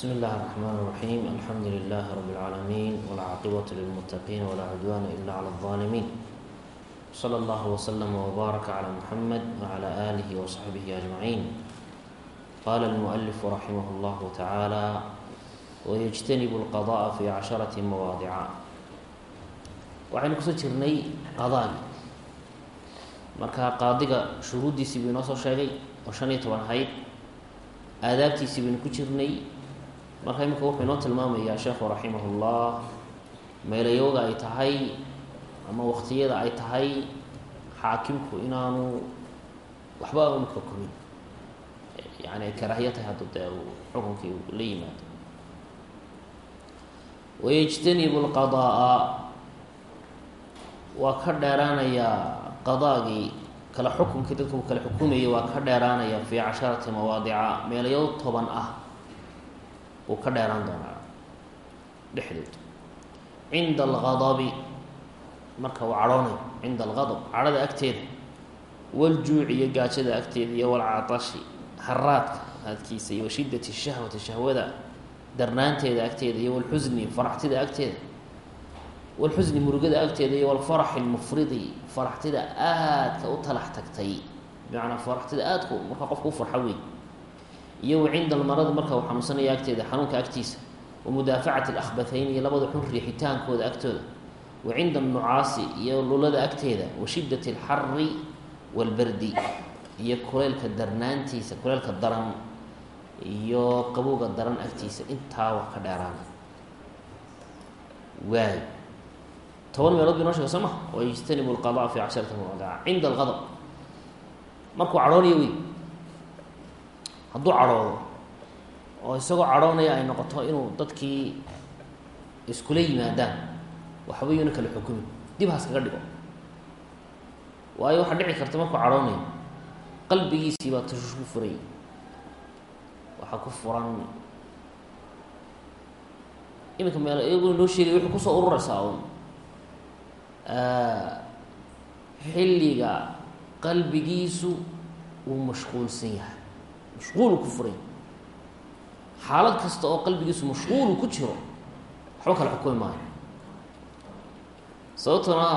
بsم الlh الرحmن الرحيم الحمdu لله رب العاalمين والcاaqبة للمتقين ولا عدوان إلا على الظالمين صلى الله وسلم وbارك على محمد وعلى آله وصحبه أجمعين qال المؤلف رحimه الله تعالى ويجتنب القضاء في caشhرة مواaضca waxaynu kusoo jirnay qadaagi marka qaadiga shuruuddiisii buu inoo soo sheegay oo shan iyo toban ahayd aadaabtiisii baynu ku jirnay marka imika wuxuu inoo tilmaamayaa sheekhu raximah ullah meelayooga ay tahay ama waqtiyada ay tahay xaakimku inaanu waxba aanu xukumin. Yani ay karaahiya tahay hadduu dee xukunkii la yimaado. Wayajtanibu lqadaa waa ka dheeraanayaa qadaagii kala xukunkii dadka uu kala xukumayay waa ka dheeraanaya fii casharati mawaadica meelayo toban ah uu ka dheeraan doonaa dhexdood. cinda algadabi marka uu cadhoonayo cinda algadab cadhada agteeda. waljuuci iyo gaajada agteeda iyo walcatashi haraadka hadkiisa iyo washidati shahwati shahwada darnaanteeda agteeda iyo walxusni faraxtida agteeda. walxusni murugada agteeda iyo walfaraxi lmufridi faraxtida aadka u talax tagtay. bimacnaa faraxtida aadku markaa qofka u farxo wey iyo cinda almaradi marka uu xanuunsanaya agteeda xanuunka agtiisa wa mudaafacati iyo labada xun riixitaankooda agtooda. Wa cinda alnucaasi iyo lulada agteeda wa shiddati alxari walbardi iyo kuleylka darnaantiisa kuleylka daran iyo qabowga daran agtiisa intaa wax ka dheeraana waay toban meelood ba inoo shega soo ma? Oo yajtanibu lqada fi casharati mawadica cinda alqadab markuu cadhoonayo wey hadduu cadhoodo oo isagoo cadhoonaya ay noqoto inuu dadkii iskula yimaadaan waxba yuuna kala xukumin. Dib haskaga dhigo. Waayo waxaa dhici karta markuu cadhoonayo qalbigiisii baa tashush ku furay. Waxaa ku furan. Iminka meel iyaguna noo sheegay wuxuu ku soo ururaysaa un xilliga qalbigiisu uu mashquulsan yahay mashquulu ku furay xaalad kasta oo qalbigiisu mashquulu ku jiro waxba kala xukumi maayo sababtuna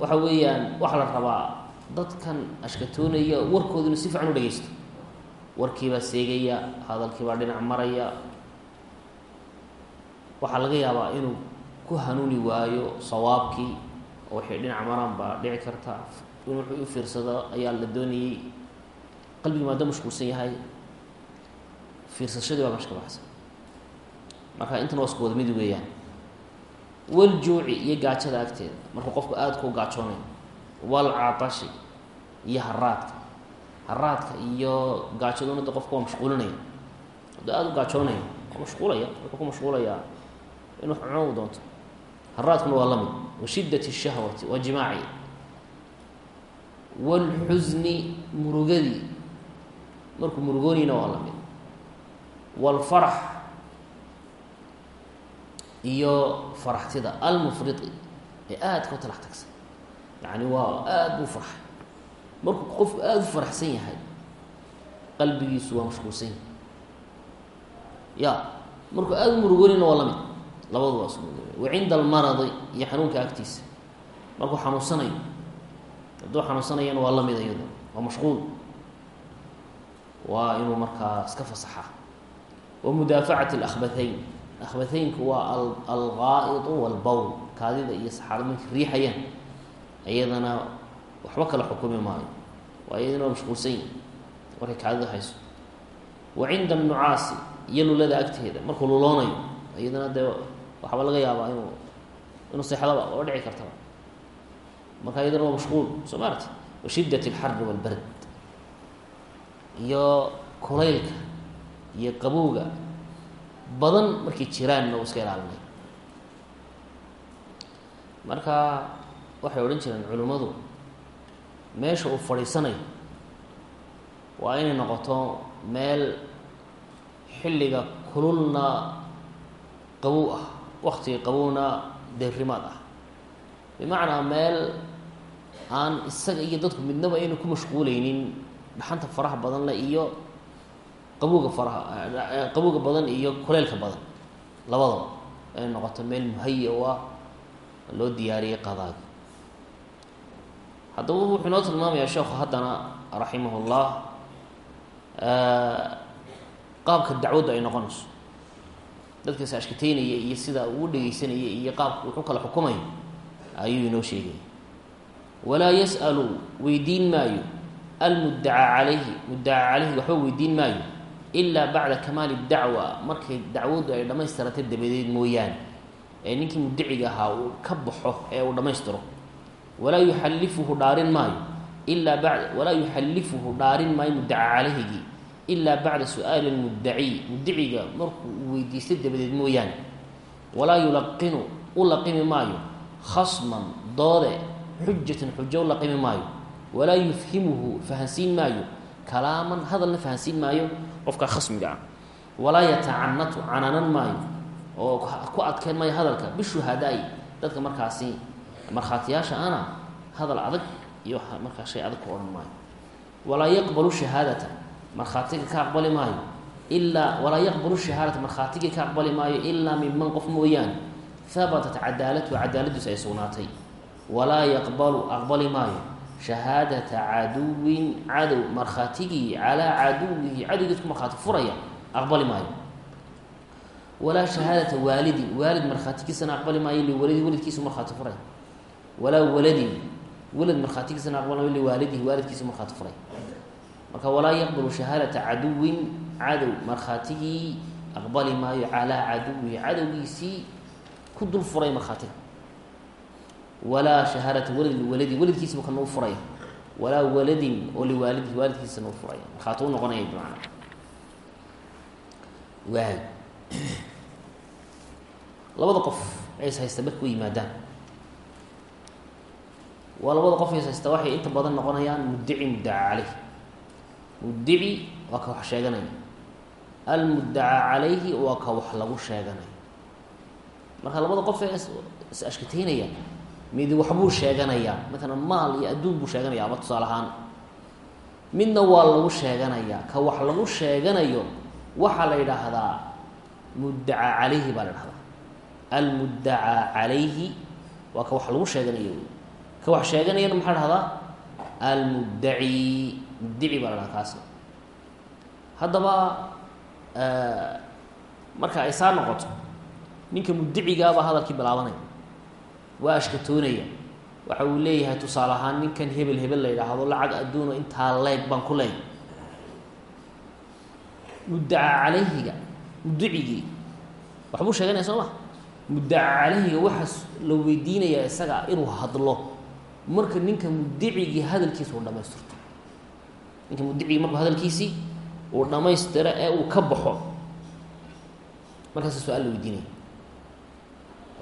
waxa weeyaan waxaa la rabaa dadkan ashkatoonaya warkooda si fiican u dhegeysto warkiibaa seegaya hadalkiibaa dhinac maraya waxaa laga yaabaa inuu ku hanuuni waayo sawaabkii waxay dhinac maraan baa dhici karta in wuxuu u fiirsado ayaa la doonayey qalbigii maada mashquulsan yahay fiirsashadii baa meesha ka baxsan. Marka intan waa isku wada mid weeyaan. Waljuuci iyo gaajada agteeda markuu qofku aada ku gaajoonayo walcatashi iyo haraadka haraadka iyo gaajaduna de qofka waa mashquulinaya hadduu aada u gaajoonayo waa mashquulaya. Wuxuu ku mashquulayaa in wax cuno u doonto. Haraadkuna waa la mid wa shiddati shahwati waa jimaaci. Walxusni murugadii markuu murugoonayna waa la mid walfarax iyo faraxtida almufridi ee aada ka talax tagsan yacni waa aada buu farxay markuu qofku aada u faraxsan yahay qalbigiisu waa mashquulsan yahay. Ya markuu aada u murugoonayna waa la mid. Labadu waa wa cinda almaradi iyo xanuunka agtiisa. Markuu xanuunsanayo hadduu xanuunsanayana waa la mid iyado waa mashquul. Waa inuu markaa iska fasaxaa wa mudaafacati alakhbathayn akhbathaynku waa alqaa'idu walbowl kaadida iyo saxaarada markay riixayaan iyadana waxba kala xukumi maayo waa iyadana waa mashquulsan yihi markay kaadida hayso wa cinda annucaasi iyo lulada agteeda markuu luloonayo iyadana dee waxaaba laga yaabaa inuu inuu seexdaba oo dhici kartaba marka iyadana waa mashquul soo ma arti wa shiddat alxari walbard iyo kulaylka iyo qabowga badan markay jiraanna uu iska ilaalinay. Marka waxay odhan jireen culimmadu meesha uu fadhiisanayo waa inay noqoto meel xilliga kululna qabow ah waktiga qabowna deerimaad ah. Bimacnaa meel aan isaga iyo dadku midnaba aynu ku mashquuleynin dhaxanta faraha badan le iyo qabowga faraha qabowga badan iyo kuleylka badan. Labadaba inay noqoto meel muhaya u ah loo diyaariyey qadaagi haddaba wuxuu inoo tilmaamayaa sheekhu haddana raximah llah qaabka dacwaddu ay noqonayso. Dadkaas ashkateynaya iyo sida uu dhegeysanaya iyo qaabka wuxuu kala xukumayo ayuu inoo sheegaya walaa yas'alu weydiin maayo. Almuddacaa calayhi muddaca calayhi waxba weydiin maayo ilaa bacda kamaali dacwa markay dacwaddu ay dhammaystiratay dabadeed mooyaane ee ninkii muddaciga ahaa uu ka baxo ee uu dhammaystiro walaa yuxallifuhu dhaarin maayo ilaa bad walaa yuxallifuhu dhaarin maayo muddaca calayhigii ilaa bacda su'aali lmuddaciy muddaciga markuu uu weydiistay dabadeed mooyaane walaa yulaqinu u laqimi maayo khasman doode xujatan xujo u laqimi maayo walaa yufhimuhu fahansiin maayo kalaaman hadalna fahansiin maayo qofka khasmiga ah. Walaa yatacanatu cananan maayo oo ku adkeyn maayo hadalka. Bishuhadaa-i dadka markaasi markhaatiyaasha ana hadal adag iyo markaa shay adag ku odhan maayo. Walaa yaqbalu shahaadata markhaatiga ka aqbali maayo. Ilaa walaa yaqbalu shahaadata markhaatigii ka aqbali maayo ilaa minman qof mooyaane habatat cadaalatuhu cadaaladiisu ay sugnaatay. Walaa yaqbalu aqbali maayo shahaadata caduwin cadow markhaatigii calaa caduwihi cadowgiis ku markhaati furaya aqbali maayo walaa shahaadata waalidin waalid markhaatigiisana aqbali maayo liwalidi walidkiisu markhaati furay walaa waladin walad markhaatigiisana aqbali maayo liwaalidihi waalidkiisu markhaati furay marka walaa yaqbalu shahaadata caduwin cadow markhaatigii aqbali maayo calaa caduwihi cadowgiisii ku dul furay markhaatiga walaa shahaadata walad liwaladi waladkiisibu kana u furaya walaa waladin oo liwaalidihi waalidkiisana u furaya markhaati noqonaya bimacnaa waay labada qof is haysta marka u yimaadaan waa labada qof is haysta waxay inta badan noqonayaan muddici muddaca caleyh muddici waa ka wax sheeganaya almuddaca calayhi waa ka wax lagu sheeganaya marka labada qof is ashkateynaya mid waxbuu sheeganayaa. Matalan maal iyo adduun buu sheeganaya ama tusaale ahaan. Midna waa lagu sheeganayaa. Ka wax lagu sheeganayo waxaa la yidhaahdaa muddaca calayhi baa la dhahdaa almuddaca calayhi waa ka wax lagu sheeganayo. Ka wax sheeganayana maxaa la dhahdaa almuddaci muddici baa la dhahaa kaasi. Haddaba marka ay saa noqoto ninka muddacigaabaa hadalkii bilaabanaya waa ashkatoonaya waxa uu leeyahay tusaale ahaan ninkan hebel hebel la yidhaahdo lacag adduuno intaa leeg baan ku leeg muddaca calayhiga muddacigii waxbuu sheeganaya soo ma? Muddaca calayhiga waxaas la weydiinayaa isaga inuu hadlo. Marka ninka muddacigii hadalkiisa uu dhamaystirto ninka muddacigii markuu hadalkiisii uu dhamaystiro ee uu ka baxo. Markaasa su'aal la weydiinaya.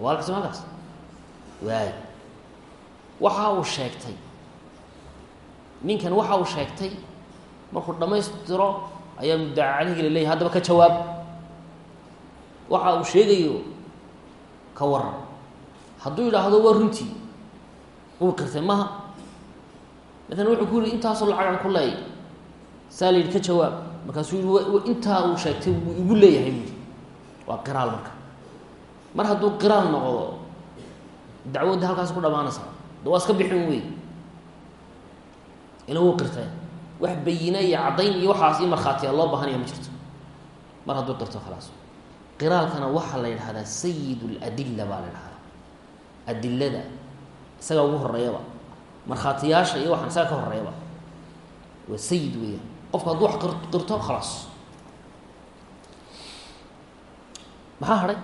Waa alkas halkaas waay waxa uu sheegtay. Ninkan waxa uu sheegtay markuu dhammaystiro ayaa muddaca caleyhigi la leeyahy haddaba ka jawaab. Waxa uu sheegayo ka waran hadduu yidhaahdo waa runtii uu qirtay maha. Matalan wuxuu ku yihi intaasoo lacagan ku leey saa la yidhi ka jawaab. Markaasuu yihi intaa uu sheegtay wuu igu leeyahay buui waa qiraal marka. Mar hadduu qiraal noqdo dacwadda halkaas ku dhamaanaysaa da waa iska bixin wey ila wuu qirtay wax bayina iyo caddayn iyo waxaas io markhaatiya loo baahanaya ma jirto mar hadduu qirto khalaas qiraalkana waxaa la yidhahdaa sayid ladilla baa la yidhahdaa adilada isagaa ugu horeeyaba markhaatiyaasha iyo waxaan isaga ka horeeyaba waa sayid weeyaan qofku hadduu wax qirto khalaas maxaa hadhay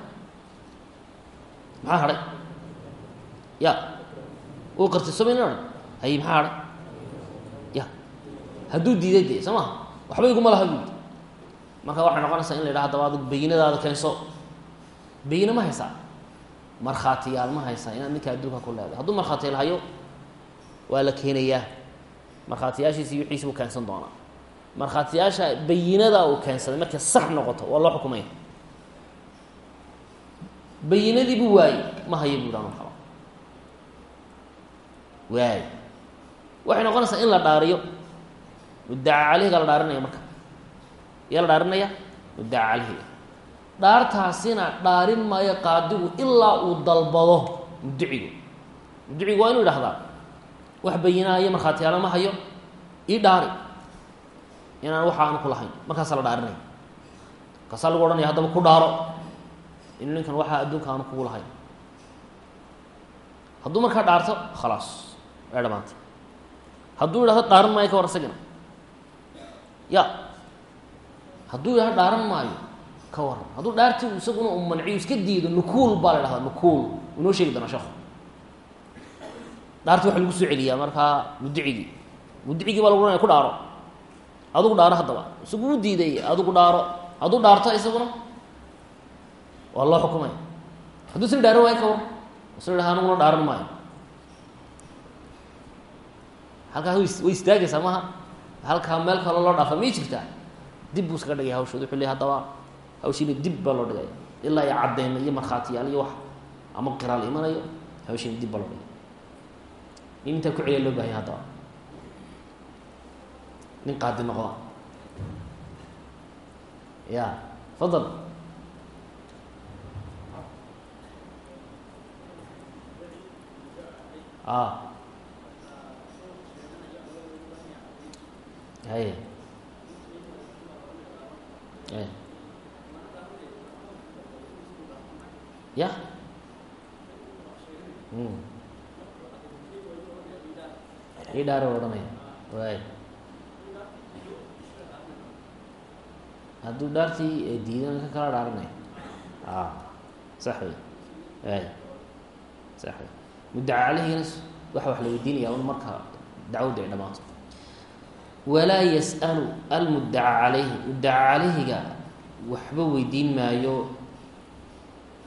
maxaa hadhay ya. Uu qirtay somayna odhan hay maxaa hadhay ya. Hadduu diiday de soo maha waxba iguma laha buudi marka waxay noqonaysaa in la yidhaha hadaba adug bayinadaada keenso bayine ma haysaa markhaatiyaal ma haysaa inaad ninka adduunka ku leedahay hadduu markhaatiyaal hayo. Waa la keenayaa markhaatiyaashiisi iyo wixiisi buu keensan doonaa markhaatiyaasha bayinada uu keensaday markay sax noqoto waa loo xukumaya bayinadii buu waayey ma hayo buu dhaa marxaba waay waxay noqonaysaa in la dhaariyo. Muddaca caleyhiga la dhaarinaya marka. Yaa la dhaarinaya? Muddaca caleyhiga dhaartaasina dhaarin maayo qaadigu ilaa uu dalbado mudicigu mudicigu waa inuu idhahdaa wax bayinaayo markhaatiyaala ma hayo ii dhaari. Inaan waxa aan ku lahayn markaasaa la dhaarinaya. Markaasaa lagu odhanaya haddaba ku dhaaro. Inu ninkan waxaa adduunka aanu kugu lahayn. Hadduu markaa dhaarto khalaas way dhamaantay hadduu idhahdo dhaaran maayo ka war isagina ya hadduu idhahdo dhaaran maayo ka waran hadduu dhaarti isaguna u manciyo iska diido nukuul baa la dhahdaa nukuul inoo sheegi doonaa sheekhu dhaarti waxa lagu soo celiyaa markaa mudicigii mudicigii baa lagu ohanaya ku dhaaro adugu dhaaro haddaba isagu u diiday adugu dhaaro hadduu dhaarto isaguna waa loo xukumaya hadduu isna dhaaran waayo ka waran isna dhaha dhaaran maayo halkaas way istaagaysaa maha halkaa meel kaloo loo dhaafa may jirtaa dib buu iskaga dhigay hawshood wuxuu leey haddaba hawshiina dib baa loo dhigaya ilaa iyo cadeyma iyo markhaatiyaal iyo wax ama qiraal imanayo hawshiina dib baa loo dhigay. Nin intaa ku celiya loo bahaya haddaba. Nin qaadi noqda ya fadal. A haye ya ii dhaara odhanaya waay hadduu dhaartii diidan ka kala dhaaranaya sax wey waay sax wey muddaca caleyhigana waxa wax la weydiinaya un marka dacwadda ay dhamaato walaa yas'alu almuddaca calayhi muddaca calayhiga waxba weydiin maayo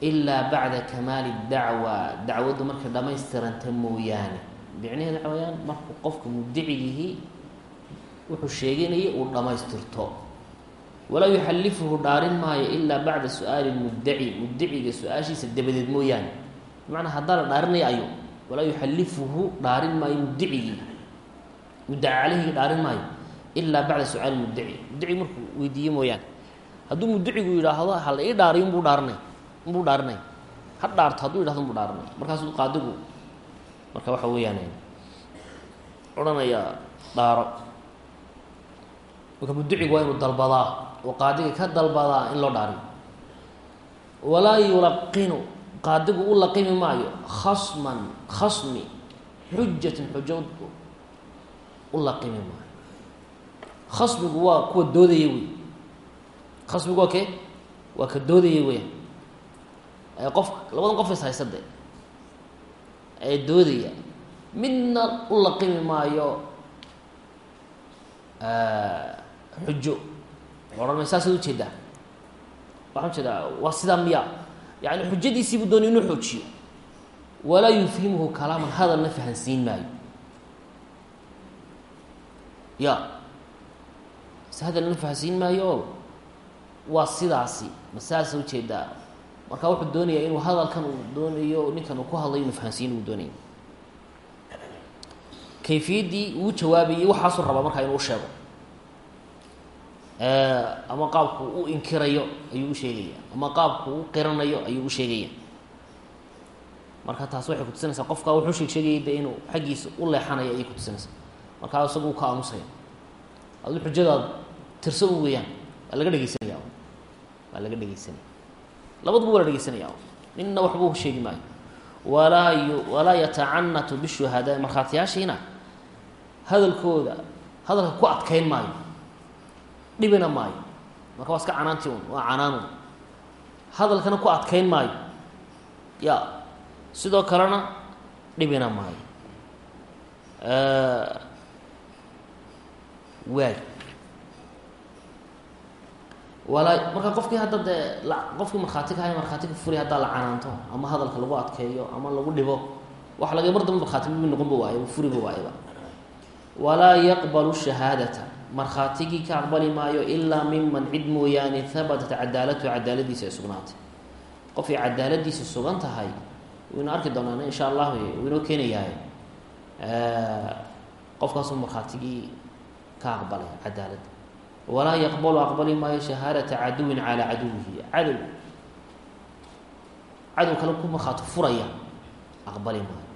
ilaa bacda kamaali dacwa dacwaddu markay dhammaystiranta mooyaane. Micnaheed waxa weyaan markuu qofka mudicigihii wuxuu sheeganayay uu dhammaystirto. Walaa yuxallifuhu dhaarin maayo ilaa bacda su'aali muddaci muddaciga su'aashiisa dabadeed mooyaane. Bimacnaa haddaa la dhaarinaya ayo walaa yuxallifuhu dhaarin maayo muddacigii muddaca caleyhigi dhaarin maayo ilaa bacda su'aali muddaci. Muddaci markuu weydiiye mooyaane. Hadduu muddacigu yidhaahdo ha la ii dhaariyo unbuu dhaarinay unbuu dhaarinay. Ha dhaarto hadduu yidhahdo unbuu dhaarinay. Markaasuu qaadigu marka waxa weeyaan odhanaya dhaaro. Marka muddacigu waa inuu dalbadaa oo qaadiga ka dalbadaa in loo dhaariyo. Walaa yulaqinu qaadigu u laqimi maayo khasman khasmi xujatin xujo u laqimi maayo. Khasmigu waa kuwa doodaya wey khasmigu waa kee? Waa ka doodaya weya qof labadan qof is haysa de ee doodaya. Midna u laqimi maayo xujo. Odhan may saasaad u jeedaa waxaan u jeedaa waa sidaa miya yani xujadiisiibuu doonay inuu xoojiyo. Walaa yufhimuhu kalaaman hadalna fahansiin maayo ya. Hadalna fahansiin maayo? Oo waa sidaasi. Ma saasa u jeedaa marka wuxuu doonayaa inuu hadalkan uu doonayo ninkan uu ku hadlayo inuu fahansiin uu doonaya kayfiyaddii uu jawaabayay waxaasuu rabaa markaa inuu sheego. Ama qaabku u inkirayo ayuu u sheegaya. Ama qaabku u qiranayo ayuu u sheegaya. Marka taas waxay kutusinaysaa qofka wuxuu sheeg sheegayay de inuu xaggiisa u leexanayo ayay kutusinaysaa markaa isagu ka aamusaya adu xujadaad tirso u weeyaan waa laga dhegeysanaya waa laga dhegeysanaya labaduba waa la dhegeysanaya ninna waxba u sheegi maayo walaa yu walaa yatacanatu bishuhadaa markhaatiyaashiina hadalkooda hadalka ku adkeyn maayo dhibina maayo marka waa iska canaanti un waa canaanun hadalkana ku adkeyn maayo ya sidoo kalena dhibina maayo waay walaa marka qofkii hadda dee qofkii markhaati ka haya markhaati ka furi haddaa la canaanto ama hadalka lagu adkeeyo ama lagu dhibo waxa laga mar damba markhaati noqonba waayaba furiba waayaba walaa yaqbalu shahaadata markhaatigii ka aqbali maayo ilaa miman cid mooyaane habatat cadaalatuhu cadaaladiisa ay sugnaatay. Qofay cadaaladiisa sugan tahay waynu arki doonaan insha allah waynoo keenayahay qofkaasuu markhaatigii ka aqbalay cadaaladda walaa yaqbalu aqbali maayo shahaadata caduwin calaa caduwihi cadow. Cadow kale ku markhaati furaya. Aqbali maayo.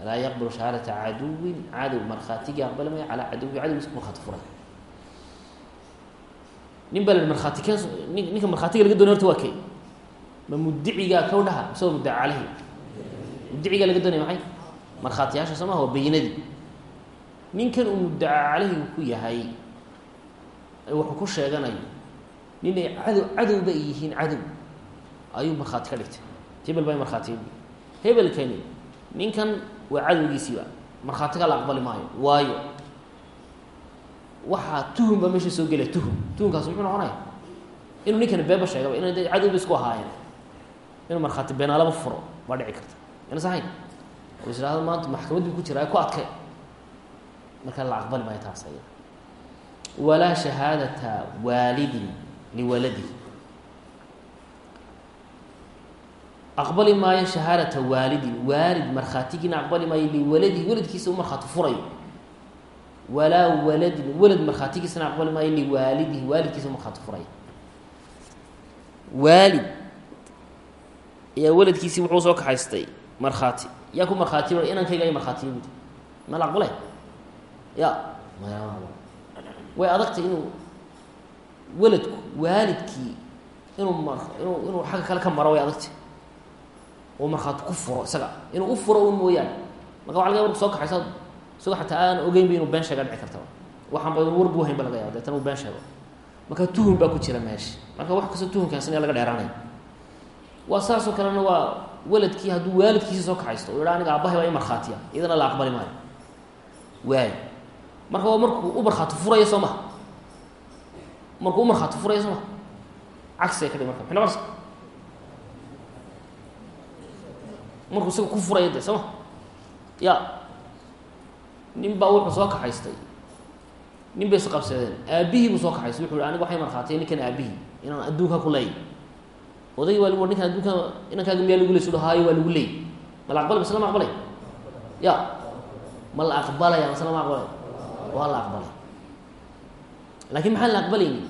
Walaa yaqbalu shahaadata caduwin cadow. Markhaatigii aqbali maayo calaa caduwihi cadowgiis ku markhaati furaya. Nin baa markhaati keen nin ninka markhaatiga laga doonay horta waa kay ma mudicigaa kawdhaha mise waa muddaca mudicigaa laga doonaya maxay? Markhaatiyaasha soo maha waa bayinadii ninkan uu muddaca caleyhigu ku yahay wuxuu ku sheeganayo ninay cadow cadowba ay yihiin cadow. Ayuu markhaati ka dhigtay. Hebel baa markhaatiya hebelkani ninkan waa cadowgiisiiba markhaatiga la aqbali maayo. Waayo. Waxaa tuhum meesha soo gelaya tuhum. Tuhumkaas muxuu noqonaya? Inuu ninkani beeba sheegaba ina cadowba isku ahaayeen. Inuu markhaati beenaalaba furo baa dhici karta. Ina sahayn? Oo is maanta maxkamad buu ku jira ku adke marka la aqbali maayo taas ayada walaa shahaadata waalidin liwaladi aqbali maayo shahaadata waalidin waalid markhaatigiina aqbali maayo liwaladihi waladkiisa u markhaati furayo walaa waladin walad markhaatigiisana aqbali maayo liwaalidihi waalidkiisa u markhaati furaya waalid ayaa waladkiisii wuxuu soo kaxaystay? Markhaati. Yaa ku markhaati inankayga ay markhaatiya budi ma ya maya way adagtay inuu weladku waalidkii inuu mar inuu inuu xagga kale ka maro way adagtay oo markhaati ku furo isaga. Inuu u furo un mooyaane. Marka waa laga ya marku soo kaxaysa isagoo xataa aan ogeynba inuu been sheega dhici kartaba waxaan ba war buu hayn ba laga yaaba deetana uu been sheego. Marka tuhum baa ku jira meesha marka wax kastoo tuhumkaasina laga dheeraanaya waa saasoo kalena waa weladkii hadduu waalidkiisa soo kaxaysto. U yidha aniga aabbahay baa i markhaatiya. Iyadana la aqbali maayo. Waay marka waa markuu u markhaati furaya soo maha markuu u markhaati furaya soo maha cagsi ay ka dhig marka maxay noqonaysa markuu isaga ku furaya de soo ma. Ya nin baa wuxuu soo kaxaystay. Nin bay isqabsadeen aabihii buu soo kaxaystay. Wuxu hi aniga waxay markhaatiya ninkan aabihii inaan adduunka ku leeyay odaygi waa lagu ninkan adduunka inankaaga miyaa lagu ley su haayo waa lagu leey ma la aqbalay? Mise lama aqbalay? Ya ma la aqbalaya mise lama aqbalay waa la aqbalay. Laakiin maxaan la aqbalayni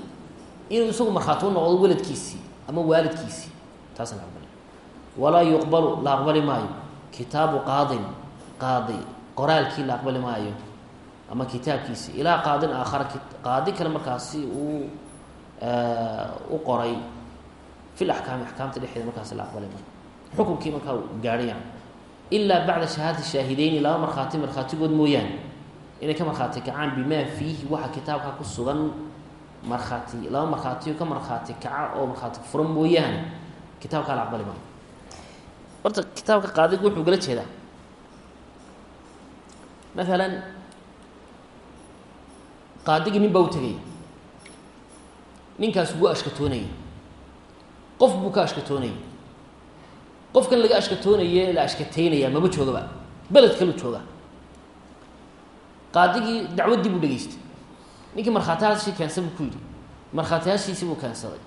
inuu isagu markhaati noqdo weladkiisii ama waalidkiisii taasaan la aqbalay. Walaa yuqbalu la aqbali maayo. Kitaabu qaadin qaadi. Qoraalkii la aqbali maayo ama kitaabkiisi ilaa qaadin aakhara qaadi kale markaasi uu u qoray. Fi laxkaami axkaamta dhexdeeda markaasi la aqbali maayo. Xukunkii markaa gaadhay yani ilaa bacda shahaadati shaahideyni laba markhaati markhaatigood mooyaane inay ka markhaati kacaan bimaa fiihi waxa kitaabka ku sugan markhaati laba markhaatiyo ka markhaati kaca oo markhaati furan mooyaane. Kitaabkaa la aqbali horta kitaabka qaadigu wuxuu gala jeedaa. Maalan qaadigii nin baa u tegaya ninkaas wuu ashkatoonaya qof buu ka ashkatoonaya qofkan laga ashkatoonaye la ashkateynaya maba joogaba. Beled kalu jooga qaadigii dacwaddii buu dhegeystay ninkii markhaatiyaashii keensan buu ku yidhi. Markhaatiyaashiisii buu keensaday.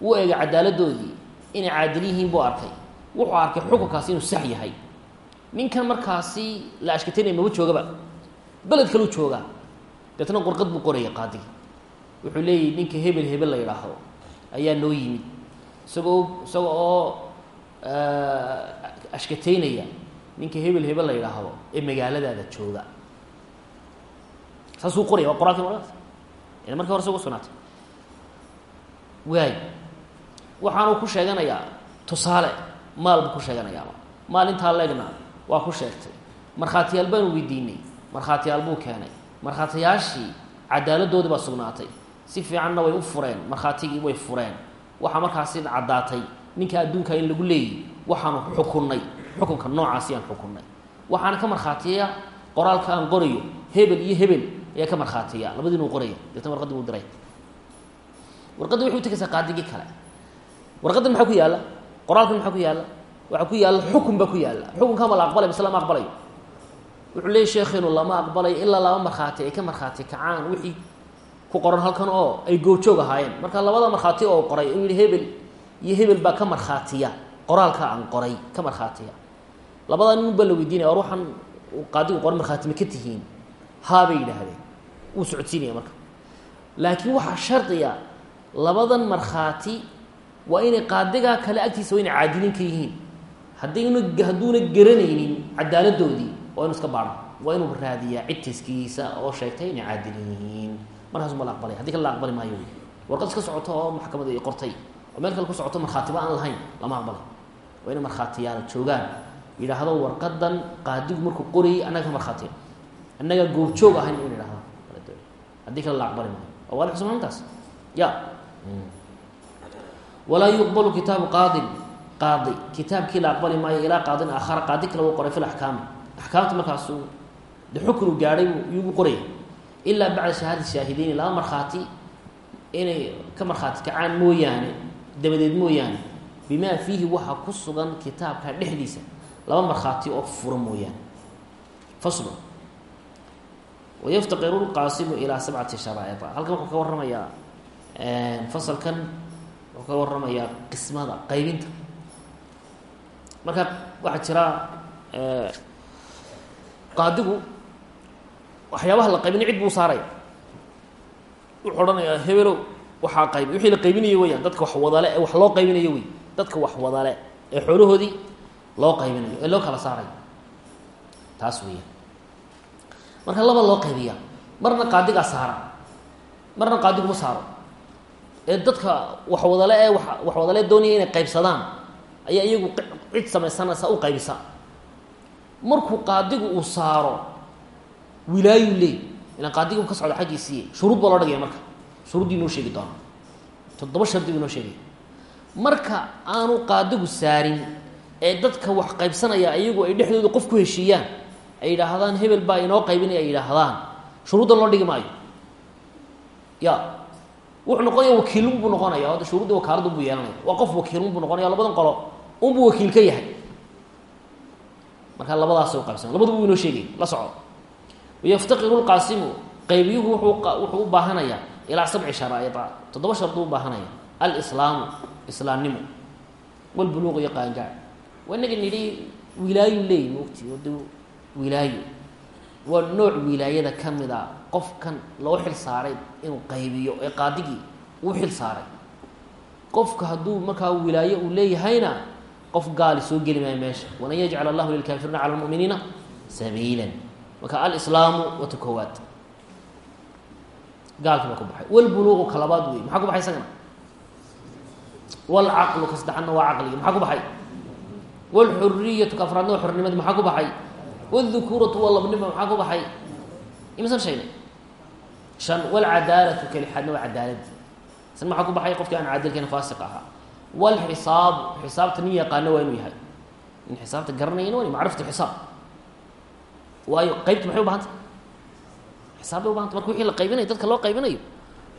Wuu eegay cadaaladdoodii inay caadil yihiin buu arkay. Wuxuu arkay xukunkaasi inuu sax yahay. Ninkan markaasi la ashkateynaya maba joogaba. Beled kaluu joogaa deetna qorqad buu qoraya qaadigi. Wuxuu leeyahy ninka hebel hebel la yidhaahdo ayaa noo yimid. Isagoo isaga oo ashkateynaya ninka hebel hebel la yidhaahdo ee magaaladaada jooga saasuu qoraya waa qoraalkii markaas ina markii hore isagu sugnaatay. Waay waxaanuu ku sheeganayaa tusaale maal buu ku sheeganayaaba maalintaa leegna waa ku sheegtay. Markhaatiyaal baanu weydiinay markhaatiyaal buu keenay. Markhaatiyaashii cadaaladdoodii baa sugnaatay. Si fiicanna way u fureen markhaatigii way fureen. Waxaa markaasi caddaatay ninka adduunka in lagu leeyiy waxaanu xukunnay. Xukunka noocaasi aan xukunnay. Waxaana ka markhaatiya qoraalka aan qorayo hebel iyo hebel ayaa ka markhaatiya. Labadiinu qoraya deetna warqadii uu diray. Warqaddi waxay u tegaysaa qaadigii kale. Warqaddan maxaa ku yaalla? Qoraalkan maxaa ku yaalla? Waxaa ku yaalla xukun baa ku yaalla. Xukunkaa ma la aqbalay mise lama aqbalayo wuxuu leeyay sheekheenu lama aqbalayo ilaa laba markhaati ay ka markhaati kacaan. Wixii ku qoran halkan oo ay goojoog ahaayeen. Marka labada markhaati oo qoray uu yihi hebel iyo hebel baa ka markhaatiya. Qoraalka aan qoray ka markhaatiya. Labadaa nin la weydiinaya war waxaan qaadigu qoran markhaati ma ka tihiin haabay yidhaahdeen. Wuu socodsiinaya marka. Laakiin waxaa shardiga labadan markhaati waa inay qaadigaa kale agtiisa waa inay caadiliin ka yihiin. Haddayna hadduuna garanaynin cadaaladdoodii waa inu iska baadho. Waa inuu raadiyaa cid taskiyiisa oo sheegtay inay caadilin. Yihiin markaas ma la aqbalay. Haddi kale la aqbali maayo warqad iska socoto oo maxkamada i qortay oo meel kale ku socoto markhaatiba annaga goobjoog ahayn in idhahdo haddii kale la aqbali maayo oo waadix sumaanintaas ya. Walaa yuqbalu kitaabu qaadin. Qaadi. Kitaabkii la aqbali maayo ilaa qaadin aakhara. Qaadi kale uu qoray fi laxkaami axkaamta markaasuu de xukun uu gaadhay yuu qoraya ilaa bacda shahaadati shaahideyni laba markhaati inay ka markhaati kacaan mooyaane dabadeed mooyaane bimaa fiihi waxaa ku sugan kitaabka dhexdiisa. Laba markhaati oo fura mooyaane. Faslu wayaftaqiru lqaasimu ilaa sabcati sharaa'ica halkan wuxuu ka warramayaa fasalkan wuxuu ka warramayaa qismada qaybinta marka waxaa jira qaadigu waxyaabaha la qaybinay cid buu saaraya wuxuu odhanayaa hebelow waxaa qayb wixii la qaybinayo weyaan dadka wax wadale ee wax loo qaybinayo dadka wax wadale ee xoolahoodii loo qaybinayo ee loo kala saarayo taas weeyaan marka laba loo qaybiyaa. Marna qaadigaa saara. Marna qaadiguma saaro. Ee dadka wax wadale ee wa wax wadale doonaya inay qaybsadaan ayaa iyagu cid samaysanaysa u qaybisa. Markuu qaadigu uu saaro wilaayu leey ilaan qaadigu ka socda xaggiisii shuruud baa loo marka. Shuruuddii noo sheegi doona toddoba shardi buu noo sheegaya marka aanu qaadigu saarin ee dadka wax qaybsanaya iyagu ay dhexdooda qof ku heshiiyaan ay yidhaahdaan hebel baa inoo qaybinaya ay yidhaahdaan shuruuddan loo dhigi maayo. Ya wuxuu noqonaya wakiilun buu noqonaya o shuruuddii wakaaladun buu yeelanaya waa qof wakiilun buu noqonaya labadan qolo unbuu wakiil ka yahay. Marka labadaas u qaybsan labaduba u inoo sheegay la soco. Wayaftaqiru lqaasimu qaybiyuhu wuxuu u baahanayaa. Ilaa sabci sharaa'ica toddoba sharduu u baahanaya alislaamu islaamnimo walbuluuq iyo qaangaar waa inaga nidhi wilaayu leey mogti wada wilaayo waa nooc wilaayada ka mid a qofkan loo xil saaray inuu qaybiyo ee qaadigii uu xil saaray. Qofka hadduu markaa wilaayo uu leeyahayna qof gaali soo geli maayo meesha. Walan yajcal allahu lilkaafiriina cala lmu'miniina sabiila marka alislaamu wata koowaad. Gaalkii baa ku baxay. Walbuluuqu ka wey maxaa ku baxay isagana? Walcaqlu ka saddexaadna waa caqligi maxaa ku baxay? Walxuriyatu ka afraadna waa xornimadi maxaa ku baxay wاdukuuratu waa labnima maxaa ku baxay imisan shayna shan walcadaalatu ka lixaadna waa cadaaladi isna maxaa ku baxay qofkii aan caadilkayna faasiq ahaa walxisaabu xisaabta nin yaqaano waa inuu yahay nin xisaabta garanayana waa macrifatu xisaab waayo qaybta maxay u bahanta xisaab bay u bahanta marka wixii la qaybinayo dadka loo qaybinayo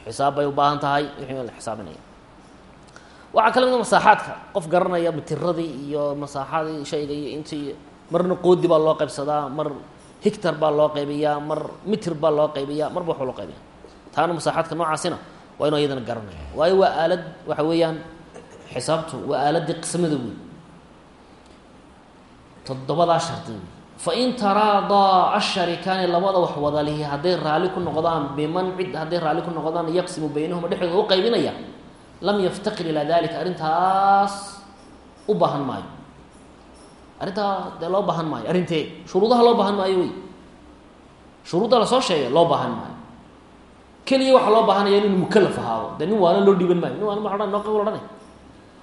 xisaab bay u baahan tahay wixii la xisaabinaya waxaa kala mid masaaxaadka qof garanaya mitiradii iyo masaaxadii shayga iyo intii marna qoodi baa loo qaybsadaa mar hictar baa loo qaybiyaa mar mitir baa loo qaybiyaa marba waxba loo qaybiya taana masaaxaadka noocaasina waa inuu iyadana garanaya waayo waa aalad waxa weeyaan xisaabtu waa aaladii qismada wey toddobadaa shardi fain taraadaa asharikaani labada wax wadalihi hadday raalli ku noqdaan biman cid hadday raalli ku noqdaan yaqsimu baynahuma dhexdooda u qaybinaya lam yaftaqir ilaa dalika arrintaas u baahan maayo arrintaa dee loo baahan maayo. Arrintee shuruudaha loo baahan maayo wey. Shuruudda la soo sheegay loo baahan maayo. Keliya waxaa loo baahanaya inuu mukalaf ahaado. Dee nin waana loo dhiiban maayo. Nin waana ma qab odhanay?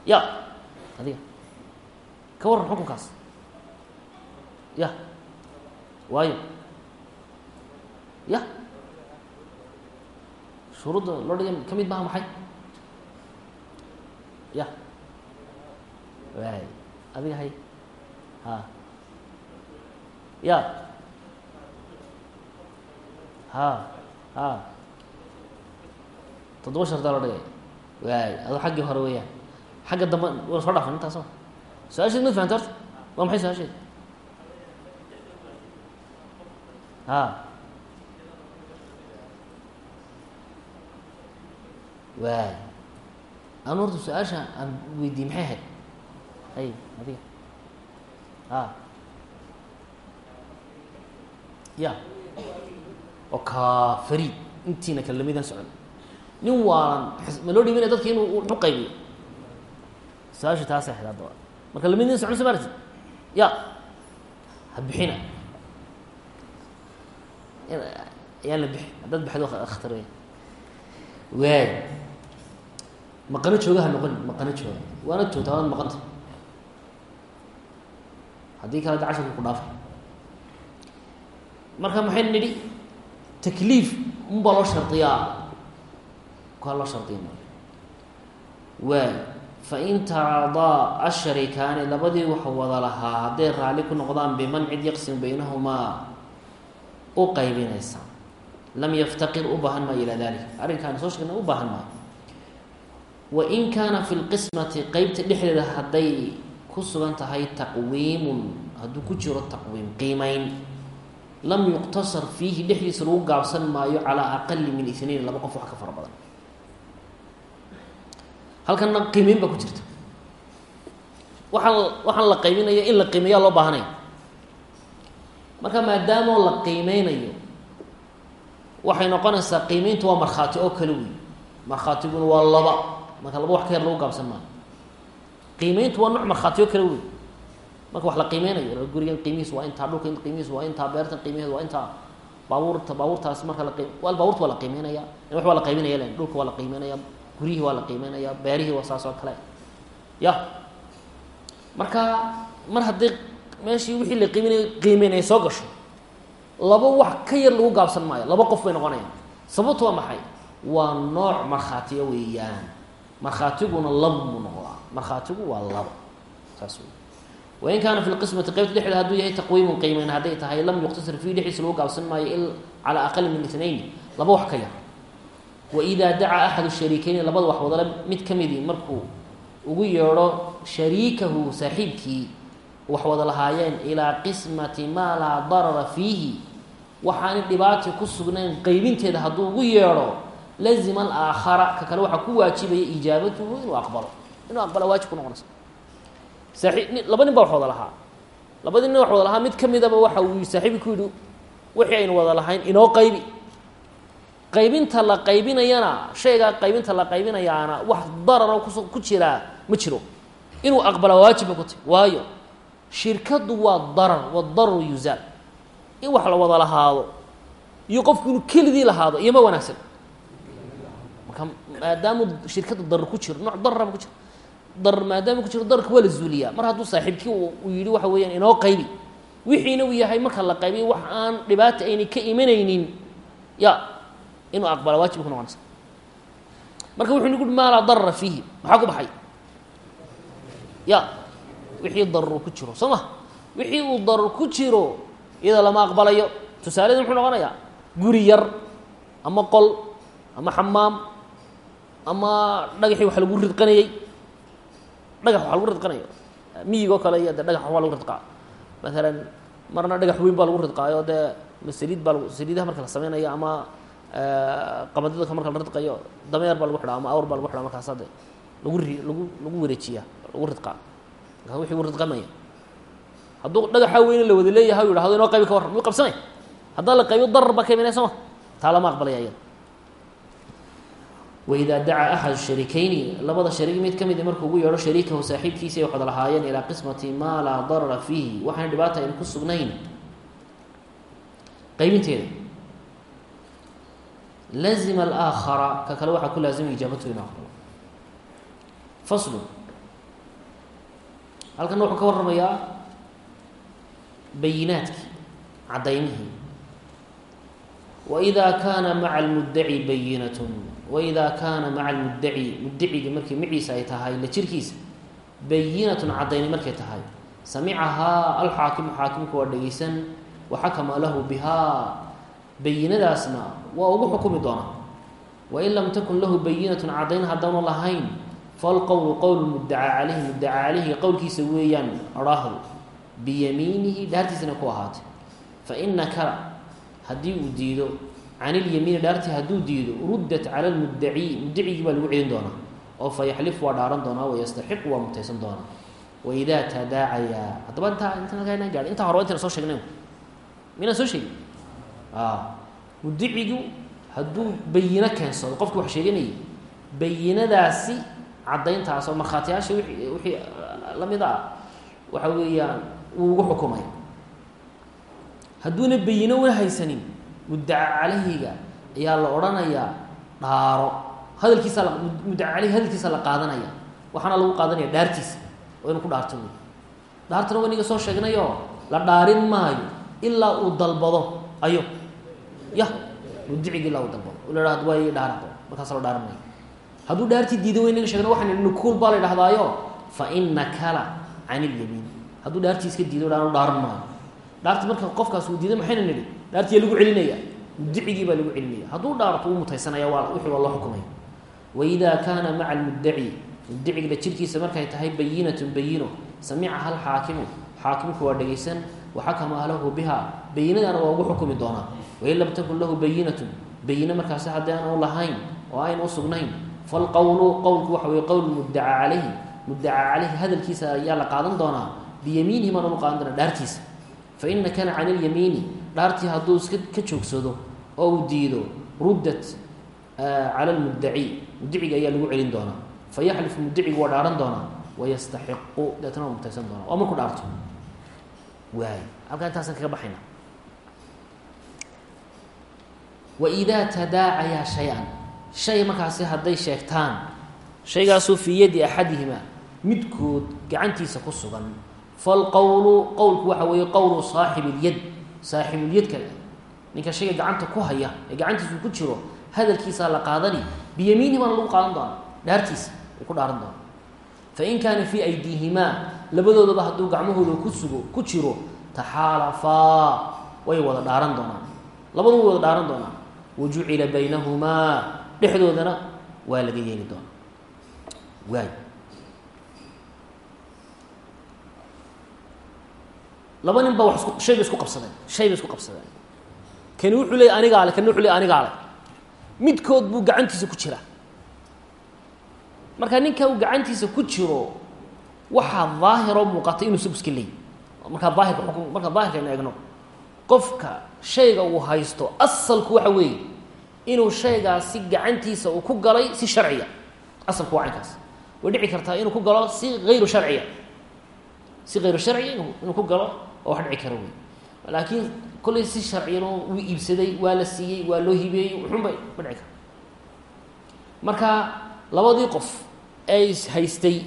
Ya adiga. Ka warran xukunkaas. Ya waayo. Ya. Shuruudda loo dhigan ka mid maha maxay? Ya. Waay adiga hay ha. Ya. Ha. Ha. Toddoba shardaa loo dhigay waay ado xaggii hore weeyaan xagga dambe waa soo dhafan intaas ma su'aasheed mad fahamta horta waa maxay su'aasheed ha. Waay anu horta su'aasha aan weydiiyey maxay ahayd? Hay adiga ya. Oo kaafari intiina kale lamidan socon. Nin waalan ma loo dhiibinaya dadka inuu u qaybiyo su'aasha taasa ahayd haddaba marka la mid nin socon soo maarti ya. Ha bixina. Yaan haddii kale da ku dhaafay marka maxaynu nidhi takliif unbaa loo shardiyaa. Kaa loo shardiya ma waay fain taradaa asharikaani labadii wax wada lahaa hadday raalli ku noqdaan biman cid yaqsimu baynahumaa u qaybinaysa. Lam yaftaqir u baahan maayo ilaa dalik arrinkaani soo sheegna u baahan maayo. Wain kaana fi lqismati qeybta dhexdeeda hadday ku sugan tahay taqwiimun hadduu ku jiro taqwiim qiimeyn lam yuqtasar fiihi dhexdiisa lagu gaabsan maayo calaa aqali min itnain laba qof wax ka fara badan. Halkanna qiimeyn baa ku jirta. Waxaan waxaan la qiiminaya in la qiimeeyaa loo baahanaya marka maadaamoo la qiimeynayo waxay noqonaysaa qiimeyntu waa markhaati oo kale wey markhaatiguna waa laba. Marka laba wax ka yar lagu gaabsan maayo qiimeyntu waa nuc markhaati oo kale wey marka wax la qiimeynayo gurigan qiimihiis waa intaa dhulka qiimihiis waa intaa beertan qiimaheed waa intaa baabuurta baabuurtaas marka la baabuurta waa la qiimeynaya wax waa la qiimeynaya len dhulka waa la qiimeynaya guryihii waa la qiimeynaya beerihii waa saas oo kale. Ya. Marka mar haddii meeshii wixii la qiimeynay qiimeynaya soo gasho laba wax ka yar lagu gaabsan maayo laba qof bay noqonayaan. Sababtu waa maxay? Waa nooc markhaatiya weeyaan. Markhaatiguna laba buu noqdaa markhaatigu waa laba saas wain kaana fi lqismati qeybta dhexdeeda hadduu yahay taqwiimun qiimeyn hadday tahay lam yuqtasir fiihi dhexdiisa lagu gaabsan maayo il calaa aqali min itnayn laba wax ka yar. Waidaa dacaa axadu shariikeyni labada wax wadale mid ka midii markuu ugu yeedho shariikahu saaxiibkii wax wada lahaayeen ilaa qismati maa laa darara fiihi. Waxaana dhibaata ku sugnayn qeybinteeda hadduu ugu yeedho lazima alaakhara ka kale waxaa ku waajibaya ijaabatuhu inuu aqbalo inuu aqbala waajib ku noqonaysa saai laba nin baa wax wada lahaa. Labadii nin wax wada lahaa mid ka midaba waxa uu saaxiibki ku yidhi wixii aynu wada lahayn inoo qaybi. Qaybinta la qaybinayana shaygaa qaybinta la qaybinayaana wax dararo kus ku jiraa ma jiro. Inuu aqbala waajiba ku tahy waayo shirkaddu waa darar wadararu yuzaal. In wax la wada lahaado iyo qofku inuu kelidii lahaado iyo ma wanaagsan. Marka maadaamu shirkadda darar ku jiro nooc dararaba ku jiro darar maadaama ku jiro dararka waa la zuuliyaa. Mar hadduu saaxiibkii uu yidhi waxa weeyaan inoo qaybi. Wixiina uu yahay marka la qaybiy wax aan dhibaata ayna ka imanaynin ya inuu aqbala waajib ku noqonaysa. Marka wuxuu nagu maa laa darara fiihi. Maxaa ku baxay? Ya wixii darar ku jiro soo ma? Wixii uu darar ku jiro iyada lama aqbalayo. Tusaaledi muxuu noqonayaa guri yar ama qol ama xamaam ama dhagaxii wax lagu ridqanayey dhagax waxa lagu ridqanayo. Miyigoo kale iyo de dhagax waxbaa lagu ridqaa. Maalan marna dhagax weyn baa lagu ridqaayo dee saliid baa lagu saliidaha marka la sameynayo ama qamadidka marka la ridqayo dameer baa lagu xidhaa ama awr baa lagu xidhaa markaasa de lagu ri lagu lagu wareejiyaa lagu ridqaa. Markaa wixii u ridqamaya. Hadduu dhagaxa weyne la wada leeyahay u yidhahdo inoo qaybi ka warran muu qabsanay haddaan la qaybiyo darar baa ka imanaya ma? Taa lama aqbalaya iyada waidaa dacaa axadu shariikeyni labada shariik mid ka midi markuu ugu yeedho shariikahu saaxiibkiisa ay waxda lahaayeen ilaa qismati maa laa darara fiihi. Waxaana dhibaata aynu ku sugnayn. Qaybinteeda. Lazima alaakhara ka kale waxaa ku laazimay ijaabatu inu aqbalo. Faslu. Halkan wuxuu ka warramayaa bayinaadkii cadaymihii waidaa kaana maca almuddaci bayinatun waidaa kaana maca almuddaci muddaciga markii maciisa ay tahay la jirkiisa bayinatun caddayni markay tahay samicahaa alxaakimu xaakimku waa dhegeysan waxakama lahu bihaa bayinadaasna waa ugu xukumi doonaa wain lam takun lahu bayinatun caddayn haddaanu lahayn falqowlu qowl muddaca caleyhi muddaca caleyhi qowlkiisa weeyaan odhaahdu biyamiinihi dhaartiisana ku ahaatay fain nakara haddii uu diido can ilyamiini dhaartii hadduu diido ruddat cala lmuddaci muddacigii baa lagu celin doonaa oo fa yaxlif waa dhaaran doonaa wayastaxiqu waa mutaysan doonaa waidaa tadaacayaa haddaba intaa intaan halkaa gaadhay intaa hore intayna soo sheegnay minaan soo sheegin muddacigu hadduu bayino keensado qofkii wax sheeganayay bayinadaasi caddayntaas oo markhaatiyaasha wii wixii la mid ah waxa weeyaan wuu ugu muddaca calayhiga ayaa la odhanayaa dhaaro. Hadalkiisa muddaca caleyhi hadalkiisa la qaadanaya. Waxaana lagu qaadanaya dhaartiisa. Oo inu ku dhaarto dhaartana waa soo sheegnayoo la dhaarin maayo ilaa uu dalbado. Ayo ya mudicigi ilaa uu dalbado. U la hahdo waa dhaarado markaas la dhaarin way naga sheegna waxaan ihi nukuul baa la idhahdaayo fa in nakala can ilyamiin hadduu dhaartii diido dhaan dhaaran maayo. Marka qofkaas uu diiday maxayna nidhi dhaartiyaa lagu celinaya mudicigii baa lagu celinaya. Hadduu dhaarto uu mutaysanaya waa wixii waa loo xukumaya waidaa kaana maca almuddaci mudicigla jirkiisa markay tahay bayinatun bayino. Samicaha alxaakimu xaakimku waa dhegaysan waxakama lahu biha. Bayinadaana waa ugu xukumi doonaa. Wain lam takun lahu bayinatun bayine markaasi haddii aanu lahayn oo aynu usugnayn falqowlu qowlku waxa weye qowl muddaca calayhi. Muddaca caleyhi hadalkiisa ayaa la qaadan doonaa. Biyamiinihi maan u qaadan doonaa dhaartiisa. Fain nakana can ilyamiini dhaartii hadduu iska ka joogsado oo uu diido ruddat cala lmuddaci mudiciga ayaa lagu celin doonaa. Fayaxlifu mudicigu waa dhaaran doonaa. Wayastaxiqu deetna waa mutaysan doonaa. Waa marku dhaarto. Waay halkaa intaasaan kaga baxayna. Waidaa tadaacayaa shay-an. Shay markaasi hadday sheegtaan shaygaasoo fii yadi axadihima midkood gacantiisa ku sugan. Falqowlu qowlku waxa weeye qowlu saaxibi اlyad saaxibulyadka ninka shayga gacanta ku haya ee gacantiisu ku jiro hadalkiisaa la qaadani biyamiinihi baana lagu qaadan doona dhaartiisa uu ku dhaaran doona fain kaana fii aydiihimaa labadoodaba hadduu gacmahooda ku sugo ku jiro taxaalafaa way wada dhaaran doonaan. Labadu way wada dhaaran doonaan. Wajucila baynahumaa dhexdoodana waa laga yeeli doona waay laba nin baa wa shay isku qabsadeen shay bay isku qabsadeen. Kani wuxuu leey anigaa le kani wuxuu leey anigaa le midkood buu gacantiisa ku jiraa. Marka ninka uu gacantiisa ku jiro waxaa daahiroo muuqata inuu isagu iska leeyi markaa daahirka markaa daahirka aynu eegno qofka shayga uu haysto asalku waxa weeye inuu shaygaasi gacantiisa uu ku galay si sharciya. Asalku waa caynkaas. Way dhici kartaa inuu ku galo si hayru sharciya. Si hayru sharciya inu inuu ku galo oo wax dhici kara wey laakiin kollay si sharciyano wuu iibsaday waa la siiyey waa loo hibeeyey wuxunbay ma dhici kara marka labadii qof ee is haystay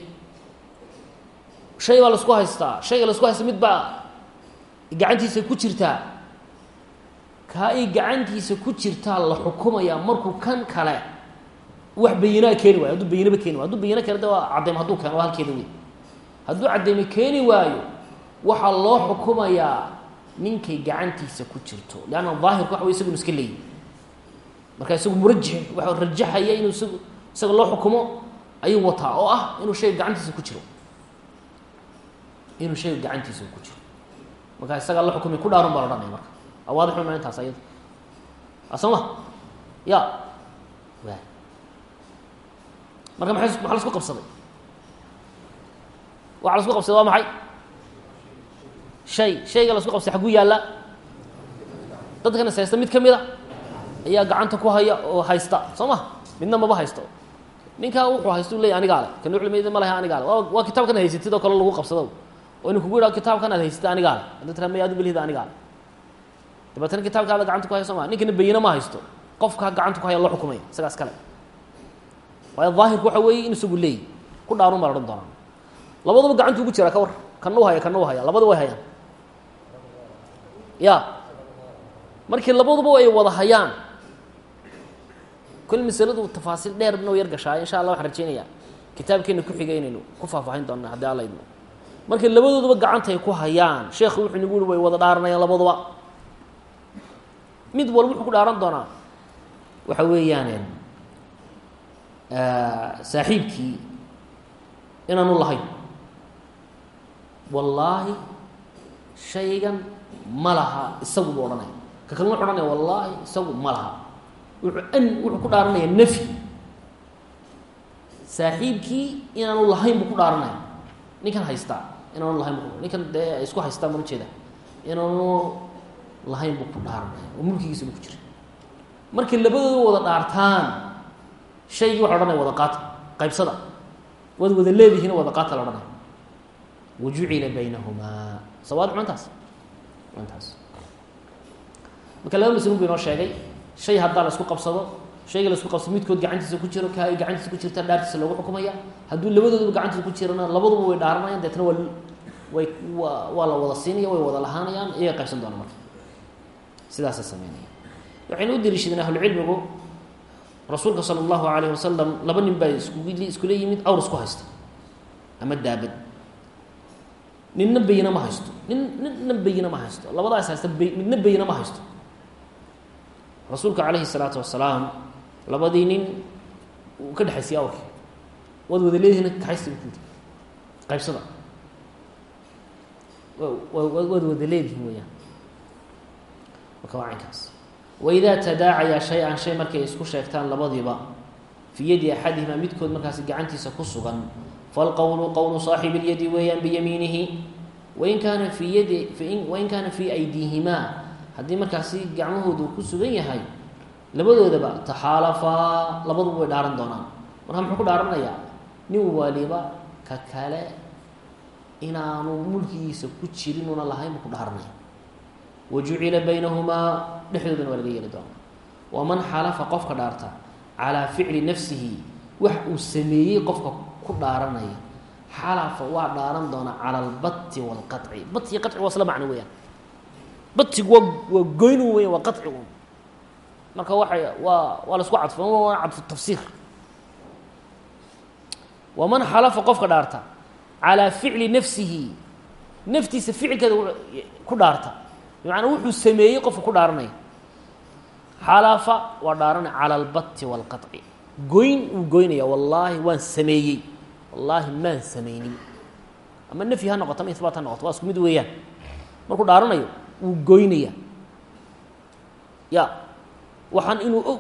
shay baa la isku haystaa shayga la isku haysta mid baa gacantiisa ku jirtaa. Kaa ay gacantiisa ku jirtaa la xukumayaa markuu kan kale wax bayinaa keeni waayo hadduu bayinaba keeni wayo haduu bayino keena de waa caddeym hadduu keeno waa halkeeda wey hadduu caddeyme keeni waayo waxaa loo xukumayaa ninkay gacantiisa ku jirto. Leanna daahirka waxa wey isagunu iska leeyi marka isagu murajix waxa rajaxaya inuu isagu isaga loo xukumo ayuu wataa oo ah inuu shayga gacantiisa ku jiro. Inuu shayga gacantiisa ku jiro. Marka isagaa la xukumay ku dhaarun baa la odhanaya marka. Awaadix ma intaas ayada asoma ya. Marka maay maxaa la isku qabsaday? Waxa la isku qabsaday waa maxay shay shayga la isku qabsaday xagguu yaalla. Dadkan is haysta mid ka mid a ayaa gacanta ku haya oo haysta soo ma? Midna maba haysto. Ninkaa wuxuu haysta u leeyay anigaa le kan leeyahay ma laha anigaa waa kitaabkan ad haysatid oo kale lagu qabsado. Oo inu kugu yidhaho kitaabkan aad haysatid anigaa le tira may adu belihida anigaa dabeetana kitaabkaada gacanta ku haya soo ninkana bayino ma haysto. Qofkaa gacanta ku haya loo xukumaya isagaas kale. Waayo daahirku waxa weeye in isagu leeyi ku dhaarun baa odhan doonaa. Labaduba gacantu ugu jiraa ka war. Kana u haya kana u haya. Labada way hayaan ya. Markii labaduba ay wada hayaan. Kol masaladu tafaasiil dheer noo yar gashaay insha allah waxaan rajeynayaa kitaabkeena ku xiga inaynu ku faahfaahin doona haddii alla idmo. Markii labadooduba gacantay ku hayaan sheekhu wuxuu nagu uri way wada dhaaranayaan labaduba. Mid walba wuxuu ku dhaaran doonaa. Waxa weeyaan saaxiibkii inaanu lahayn. Wallaahi shaygan ma laha isagu buu odhanaya ka kalma wuxu ohanaya wallaahi isagu ma laha wuxuu an wuxuu ku dhaaranaya nafyi saaxiibkii inaanu lahayn buu ku dhaaranaya ninkan haystaa inaanu lahayn ninkan dee isku haystaa mana jeeda. Inaanu lahayn buu ku dhaaranaya oo mulkigiisa bu ku jira markay labadooda wada dhaartaan shaygii waxa odhanaya wada qaata qaybsada. Waad wada leedihiin wada qaata la odhanaya. Wajucila baynahumaa. Sawaad cuntaas cuntaas marka laba masluun bu inoo sheegay. Shay haddaa la isku qabsado shayga la isku qabsado midkood gacantiisa ku jiro ka ay gacantiisa ku jirta dhaartiisa loogu xukumaya. Hadduu labadoodaba gacantiisa ku jirana labaduba way dhaaranayaan deetna waa way waa la wada siinaya way wada lahaanayaan iyaga qaybsan doona marka. Sidaasa sameynaya. Waxaynu u daliishadeen ahlucilmigu rasuulka sala allahu alayh wasalam laba nin baa isku iskula yimid awr isku haysta. Ama daabad ninna bayina ma haysto nin ninna bayina ma haysto labadaas haysta bay midna bayina ma haysto rasuulka calayhi salaatu wasalaam labadii nin uu ka dhexaysiyay awrkii waad wada leedihiin kaxaysta ku qaybsada waad wada leedihiin weyaan marka waa caynkaas waidaa tadaacaya shay-an shay markay isku sheegtaan labadiiba fii yadi axadihima midkood markaasi gacantiisa ku sugan falqowlu qowlu saaxibi اlyadi weeyaan biyamiinihi wain kaana fii yadi wain kaana fii aydiihimaa haddii markaasi gacmahoodu ku sugan yahay labadoodaba taxaalafaa labaduba way dhaaran doonaan markaa muxuu ku dhaaranayaa nin waliba ka kale inaanu mulkigiisa ku jirin una lahayn buu ku dhaaranaya wajucila baynahumaa dhexdoodana waa laga yeeli doonaa waman xalafa qofka dhaarta calaa ficli nafsihi wax uu sameeyey qofka ku dhaaranaya. Xalafa waa dhaaran doonaa cala albati waalqaci bat iyo qaci waa isla macno weyaan batigu waa waa goynu weya waa qacigu marka waxay waa waa la isku cadfo waa cadfu tafsiir. Waman xalafa qofka dhaarta calaa ficli nafsihi naftiisa ficilkeeda ku dhaarta. Bimacnaa wuxuu sameeyey qofka ku dhaaranaya. Xalafa waa dhaaranaya cala albati waalqaci goyn uu goynaya wallaahi waan sameeyey. Wallaahi maan sameynin ama nafyi ha noqoto ama ihbaat ha noqoto waa isku mid weeyaan. Markuu dhaaranayo wuu goynaya ya waxaan inuu og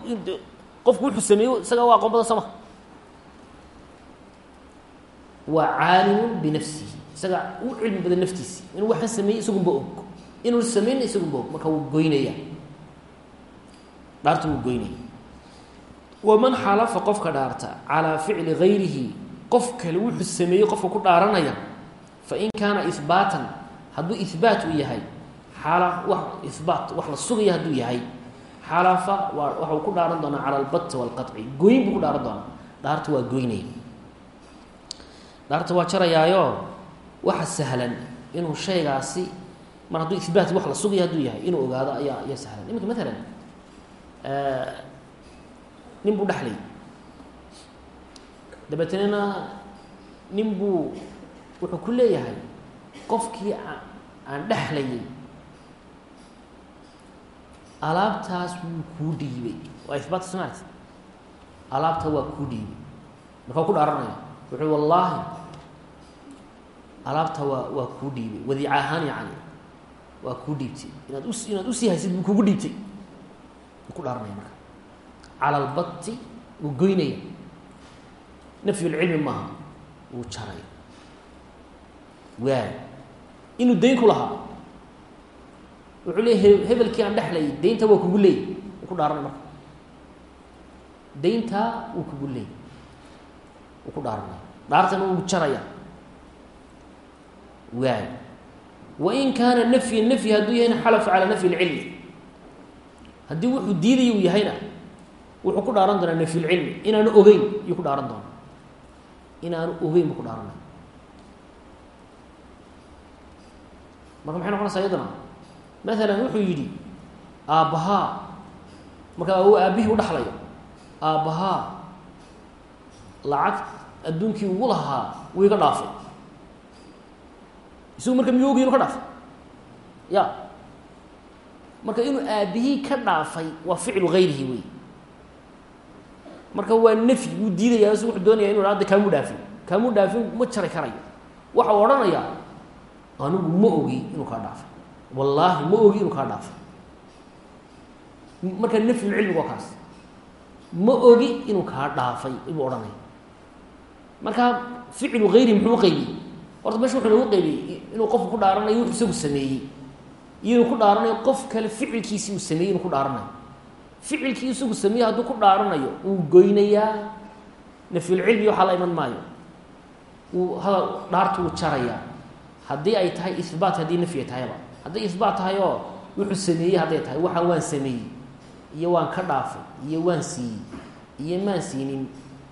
qofku wuxuu sameeyo isaga waa aqoon badan sama. Waa caalimun binafsihi. Isaga u cilmi badan naftiisi inuu waxaan sameeyey isagunba og. Inuu sameynna isagunba og. Marka wuu goynaya dhaarta wuu goynaya waman xalafa qofka dhaarta calaa ficli gayrihi qof kale wuxuu sameeyey qofka ku dhaaranaya fain kaana ihbaatan hadduu ihbaat uu yahay xala wax ihbaat wax la sugaya hadduu yahay xalafa waa waxa uu ku dhaaran doonaa cala albati waalqaci goyn buu ku dhaaran doonaa dhaarta waa goynaya dhaarta waa jarayaayo waxa sahlan inuu shaygaasi mar hadduu ihbaat wax la sugaya ogaado ayaa ayaa nin buu dhexlayay dabeetnana nin buu wuxuu ku leeyahay qofkii aan dhexlayay alaabtaas wuu kuu dhiibay. Waa ihbaat smart alaabta waa kuu dhiibay. Markaa ku dhaaranaya wuxuu wallaahi alaabta waa waa kuu dhiibay. Wadiica ahaan yacni waa kuu dhiibtay. Inaad us inaad u sii haysid buu kugu dhiibtay. Ku dhaaranaya marka cala albati wuu goynaya nafyu lcilmi maaha wuu jaray waay inuu dayn ku lahaa wuxuu leey he hebelkii aan dhexlayay daynta waa kugu leey wuu ku dhaaranay marka dayntaa wuu kugu leey wuu ku dhaaranaya dhaartana wuu jaraya waay wain kaana nafyan nafyi hadduu yahayna xalafa calaa nafyi lcilmi haddii wuxuu diidaya uu yahayna wuxuu ku dhaaran doonaa nafyulcilmi inaanu ogeyn yuu ku dhaaran doonaa. Inaanu ogeyn buu ku dhaaranaya marka maxay noqonaysaa iyaduna? Maalan wuxuu yidhi aabbahaa marka uu aabbihii u dhaxlayo aabbahaa lacag adduunkii ugu lahaa wuu iga dhaafay. Isagu marka miyuu inu ka dhaafay? Ya marka inuu aabbihii ka dhaafay waa ficlu gayrihi wey marka waa nafyi wuu diidaya s wuxuu doonaya inu hadda kaamuu dhaafin kaamuu dhaafin ma jari karayo. Waxa uu odhanayaa anigu ma ogi inuu kaa dhaafay wallaahi ma ogi inuu kaa dhaafay marka nafyulcilmiga waa kaas ma ogi inuu kaa dhaafay ibuu odhanaya marka ficlu gayri muxuu uqeybiyey horta meesha wuxuu nagu qeybiyey inuu qofku ku dhaaranayo wuxuu isagu sameeyey. Iyo inuu ku dhaaranayo qof kale ficilkiisii uu sameeyey inuu ku dhaaranayo ficilkii isagu sameeye hadduu ku dhaaranayo wuu goynayaa nafyulcilmi waxaa la iman maayo. Wuu hadal dhaartu jarayaa. Haddii ay tahay ihbaat haddii nafyi ay tahayba. Hadday ihbaat tahay oo wuxuu sameeyey hadday tahay waxaan waan sameeyey iyo waan ka dhaafay iyo waan siiyey iyo maan siinin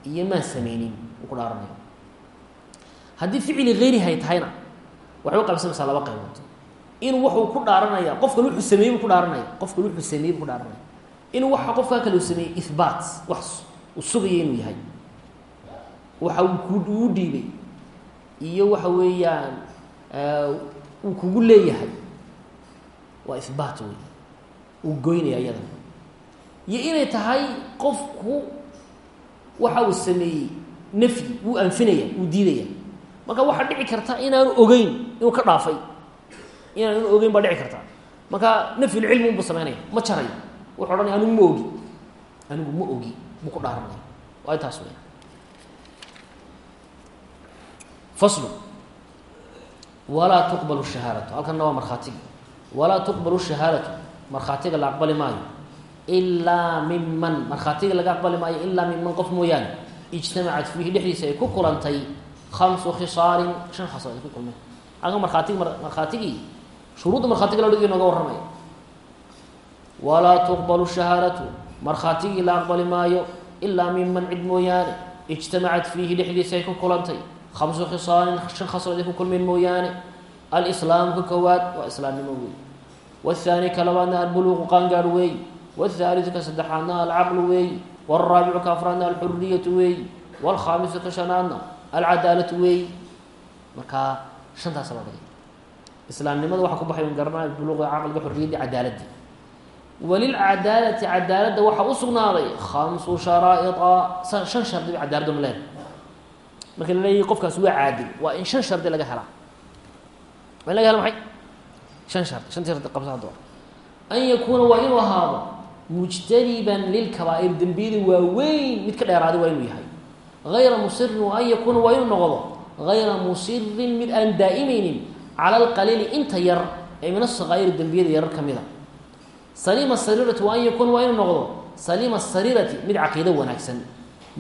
iyo maan sameynin ku dhaaranaya haddii ficili hayrihi ay tahayna waxay u laba qaybood. Inuu waxuu ku dhaaranaya qofkan wuxuu sameeyey ku dhaaranaya qofkan wuxuu sameeyey ku dhaaranaya inuu waxa qofkaa kale uu sameeyey ihbaat wax uu sugaya inuu yahay. Waxa uu ku uu dhiibay. Iyo waxa weeyaan uu kugu leeyahay. Waa ihbaat wey uu goynaya iyadana. Iyo inay tahay qofku waxa uu sameeyey nafyi wuu anfinaya wuu diidaya. Marka waxaa dhici karta inaanu ogeyn inuu ka dhaafay. Inaanu ogeyn baa dhici karta. Marka nafyulcilmi unbuu sameynaya ma jarayo wuxu odhanaya anigu ma ogi. Anigu ma ogi buu ku dhaaranaya waa taas weya faslu. Walaa tuqbalu shahaadatu. Halkanna waa markhaatiga walaa tuqbalu shahaadatu. Markhaatiga la aqbali maayo. Ilaa miman markhaatiga laga aqbali maayo ilaa miman qof mooyaane. Ijtamacat fiihi dhexdiisa ay ku kulantay khamsu khisaalin shan khasaal ay ku kulmeen. Halkan markhaatigi markhaatigii shuruudda markhaatiga la dhigi nooga warramaya walaa tuqbalu shahaadatu markhaatigii la aqbali maayo ilaa minman cid mooyaane ijtamacat fiihi dhexdiisa ay ku kulantay khamsu khisaalin shan khaslad ay ku kulmeen mooyaane. Alislaamu ka kowaad waa islaamnimo weey waathaani ka labaadna albuluuqu qaangaar weey waathaalidu ka saddexaadna alcaqlu weey waalraabicu ka afraadna alxuriyatu weey waalkhaamisu ka shanaadna alcadaalatu weey markaa shantaas labaday islaamnimada waxa ku baxay un garanaa buluuqi caqliga xurriyaddii cadaaladii walilcadaalati cadaaladda waxaa u sugnaaday khamsu sharaaئia shan shardi ba cadaaladdu ma leedahay marka la leeyahy qofkaas waa caadil waa in shan shardi laga helaa waa in laga hela maxay shan shardi shantii shardi qabsa hadda an yakuuna waa inuu ahaado mujtaniban lilkabaa'ir dembiyada waaweyn mid ka dheeraaday waa inuu yahay hayra musirin wa an yakuuna waa inuu noqdo hayra musirin mid aan daa'imaynin cala alqaliili inta yar ee min asakaa'iri dembiyada yarar ka mida saliima sariirati wa an yakuuna waa inuu noqdo. Saliima sariirati mid caqiido wanaagsan.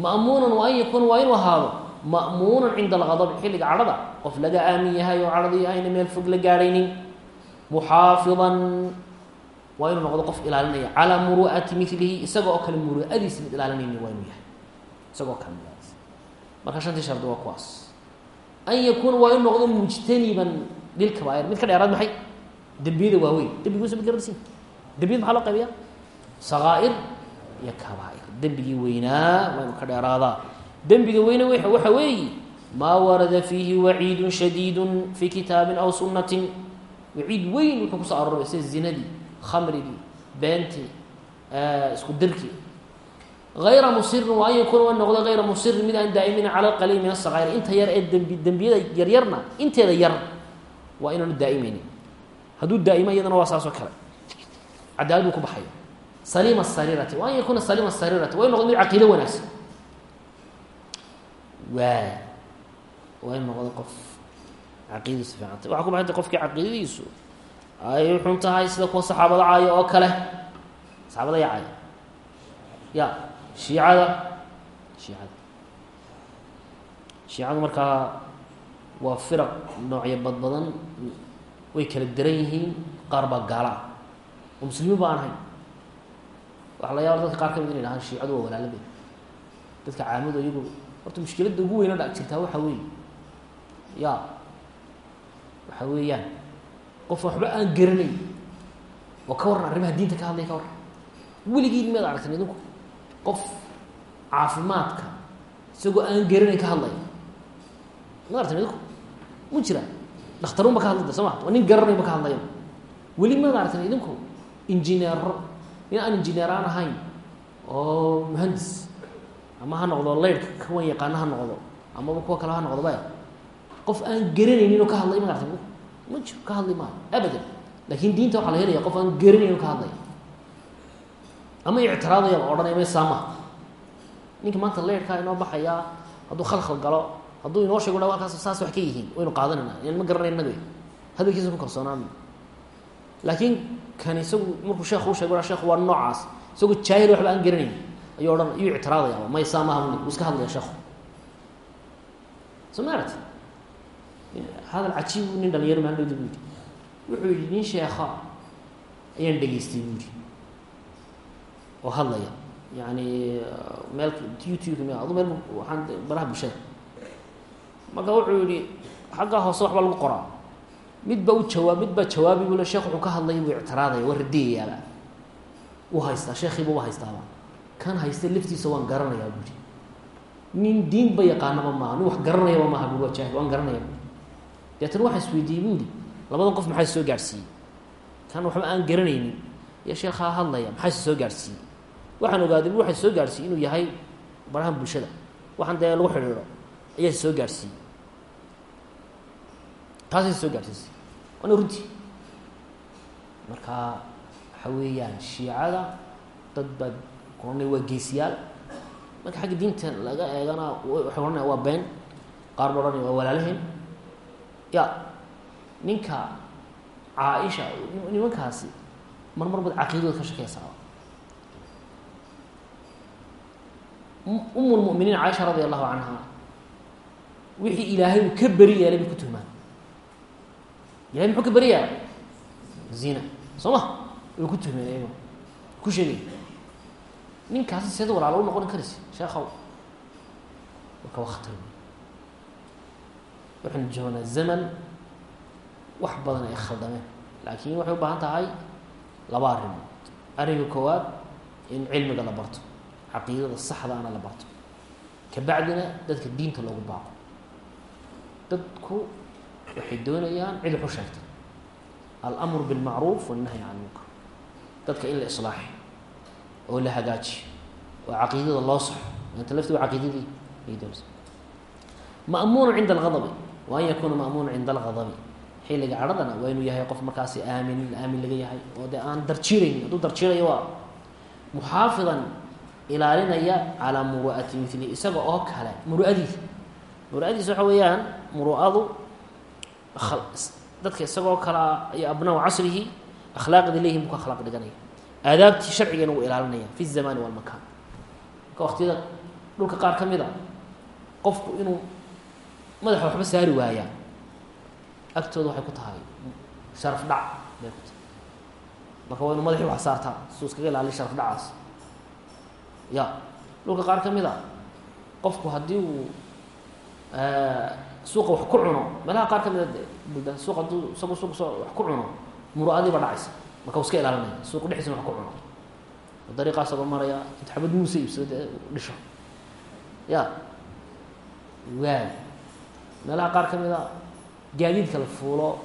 Ma'muunan wa an yakuuna waa inuu ahaado. Ma'muunan cinda alqadabi xilliga cadhada. Qof laga aamin yahay oo cadhadii ayna meel fog la gaadhaynin. Muxaafidan waa inuu noqdo qof ilaalinaya. Calaa muru'ati milihi isaga oo kale muru'adiisa mid ilaalinayni waa inuu yahay. Isagoo kale muruadiisa. Marka shantii shardi waa kuwaas. An yakuuna waa inuu noqdo mujtaniban. Lilkabaa'ir mid ka dheeraad maxay? Dembiyada waaweyn. Dembiguusa ma garanaysin dembiyada maxaa loo qaybiya sakaa'ir iyo kabaa'ir. Dembigii weynaa waa inuu ka dheeraadaa. Dembiga weyne waxa weeye maa warada fiihi waciidun shadiidun fii kitaabin aw sunnatin. Waciid weyn wuxuu ku soo arooraya sida zinadii khamrigii isku dirkii. Hayra musirin waa an yakuuna waa noqdo hayra musirin mid aan daa'imin cala alqaliil min asakaa'ir inta yar ee dembi dembiyada yaryarna inteeda yar waa inaanu daa'imaynin hadduu cadaalad buu ku baxaya saliima sariirati wa an yakuuna saliima sariirati waa in noqdo mid caqiido wanaagsan. Waa waa in noqdo qof caqiidadiisu fiicantay waxaa ku baxayta qofkii caqiidadiisu ay xun tahay sida kuwa saxaabada caaya oo kale. Saxaabada yaa caaya ya shiicada shiicada. Shiicadu markaa waa firaq noocyo bad badan way kala daran yihiin qaar baa gaala oo muslimiin ba aan hayn waxa la yaaba dadka qaar ka mid inay dhahaan shiicadu waa walaaladeed dadka caamadu iyagu horta mushkiladda ugu weyna dha jirtaa waxa weeye. Ya waxa weeyaan qof waxba aan garanayn. Oo ka warran arrimaha diinta ka hadlaya ka warran. Weligiin miyaad aragtan idinku qof caafimaadka isagoo aan garanayn ka hadlaya. Miyaad aragtan idinku mu jira. Dhakhtarun ba ka hadlada soo ma? Waa nin garanayn ba ka hadlaya. Weli miyaad aragtan idinku injineero nin aan injineer aan ahayn. Oo muhandis. Ama ha noqdo laydhka kawan yaqaano ha noqdo. Amaba kuwa kale ha noqdo baya qof aan garanaynin oo ka hadlay idinku ma jiro ka hadli maayo. Abadan. Laakin diinta waxaa la helaya qof aan garanayn ka hadlaya ama ictiraadaya la odhanaya may saamaha ninka maanta leyrkaa inoo baxayaa hadduu khalkhal galo hadduu inoo sheego halkaas saas wax ka yihiin. Waynu qaadanayna. Yan ma garanay inaga hadalkiisa ku kalsoonaan laakiin kan isagu markuu sheekhu u shego sheekhu waa noocaas. Isagoo jaahil waxba aan garanayn. Ayuu odhan ayuu ictiraadaya may saa maaha wuu iska hadlaya sheekhu. Soo ma aragti? Hadal cajiib nin dhalinyaro maalin dhowda bu yidhi. Wuxuu yidhi nin sheekha ayaan dhegaystay bu yidhi. Oo hadlaya. Yani meel youtube m adu meel waaan baraha bulshada marka wuxuu yihi xaggaa hoose waxbaa lagu qoraa midba u jawaab midbaa jawaabi bule sheekh wuxuu ka hadlaya buu ictiraadaya waa radiyayaaba wuu haystaa sheekhiiba u haystaaba kan haysta laftiisa waan garanayaa buuri nin diinba yaqaanaba maaha nin wax garanayaba maaha bu waa jaahil waan garanaya bu deetana waxaa isweydiiyey buuri labadan qof maxaa soo gaadhsiiyey kan waxba aan garanaynin. Iyo sheekhaa hadlaya maxaa soo gaadhsiiyey waxaan ogaaday bu waxaa soo gaadhsiiyey inuu yahay barahan bulshada. Waxaan dee lagu xidhiidho ayaa soo gaadhsiiyey taasay soo gaadhsiisay. Waana runtii marka waxa weeyaan shiicada dad baa koranay waa geesiyaal. Marka xagga diinta laga eegana waxay ohanaya waa been qaar ba ohanaya waa walaalaheen ya ninka caaisha nimankaasi mar mar bad ka shakeysaa um lmuminiin caaisha radi allahu canha wixii ilaahay uu ka beri yeelay bay ku ilahay muxuu ka beri yeelay zina. Soo ma? Way ku tuhmeen iyago ku sheegay. Ninkaasi seed walaalo u noqon karaysa sheekhow. Marka waa waxaynu joognaa zaman wax badan ay khaldameen. Laakiin waxay u baahan tahay laba arrimood arrinka koowaad in cilmiga la barto. Caqiidada saxdaana la barto. Kabacdina dadka diinta loogu baaqo. Dadku waxay doonayaan cid wax u sheegtay almru bilmacruuf wannahyi can munkar. Dadka in la islaaxi oo la hagaajiyo oo caqiidada loo saxo. Anta lafti waa caqiidadii ay doonaysa. Ma'muunu cinda alghadabi wa an yakuuna ma'muuna cinda alghadabi. Xilliga cadhadana waa inuu yahay qof markaasi aamin aamin laga yahay. Oo dee aan darjiraynin hadduu darjirayo waa muxaafidan ilaalinaya calaa muru'ati mili isaga oo kale muru'adiisa. Muru'adiisa waxa weeyaan muru'adu dadka isagoo kalea iyo abnaa casrihi akhlaaqda leyihin buu ka dhiganaya. Aadaabtii sharcigana wuu ilaalinaya fi zamani walmakaan marka waqtiyada dhulka qaar ka mid a qofku inuu madaxa waxba saari waayaa agtooda waxay ku tahay sharaf dhac bay ku tahay. Marka waa inu madaxii wax saartaa suu iskaga ilaaliya sharaf dhacaas. Ya dhulka qaar ka mid a qofku haddii uu suuqa wax ku cuno. Meelaha qaar ka mid a buldaan suuq hadduu isagu suuq soo wax ku cuno muru'adii ba dhacaysa. Marka iska ilaalinaya suuq dhexdiisana wax ku cuno. Oga maraya inta xabad muuse iibsado dhisho ya waay. Meelaha qaar ka mid a gaadiidka la fuulo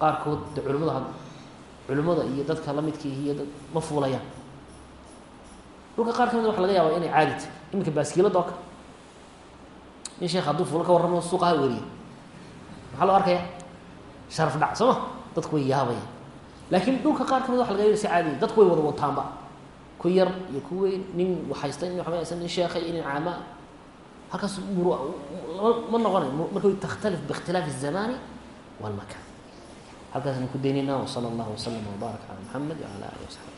qaarkood de culimada had culimada iyo dadka lamidkiihi iyo dad ma fuulayaan. Dhulka qaar ka mid waxa laga yaaba inay caadi tahy iminka baaskiilada oo kale nin sheekh hadduu fuulo ka warramo suuqaha weriya maxaa loo arkaya sharaf dhac soo ma dadku way yaabaya laakiin dhulka qaar ka mid waxa laga yaaba si caadiya dadku way wada wataanba ku yar iyo ku weyn nin waxaysta nin waxba haysan nin sheekha iyo nin caama halkaas mur ma noqonayo marka takhtalif biikhtilaafi الzamani walmakan halkaasaan ku daynayna wsala اllah wslama wbaarak calى muxamed wعalى alih wasaxbi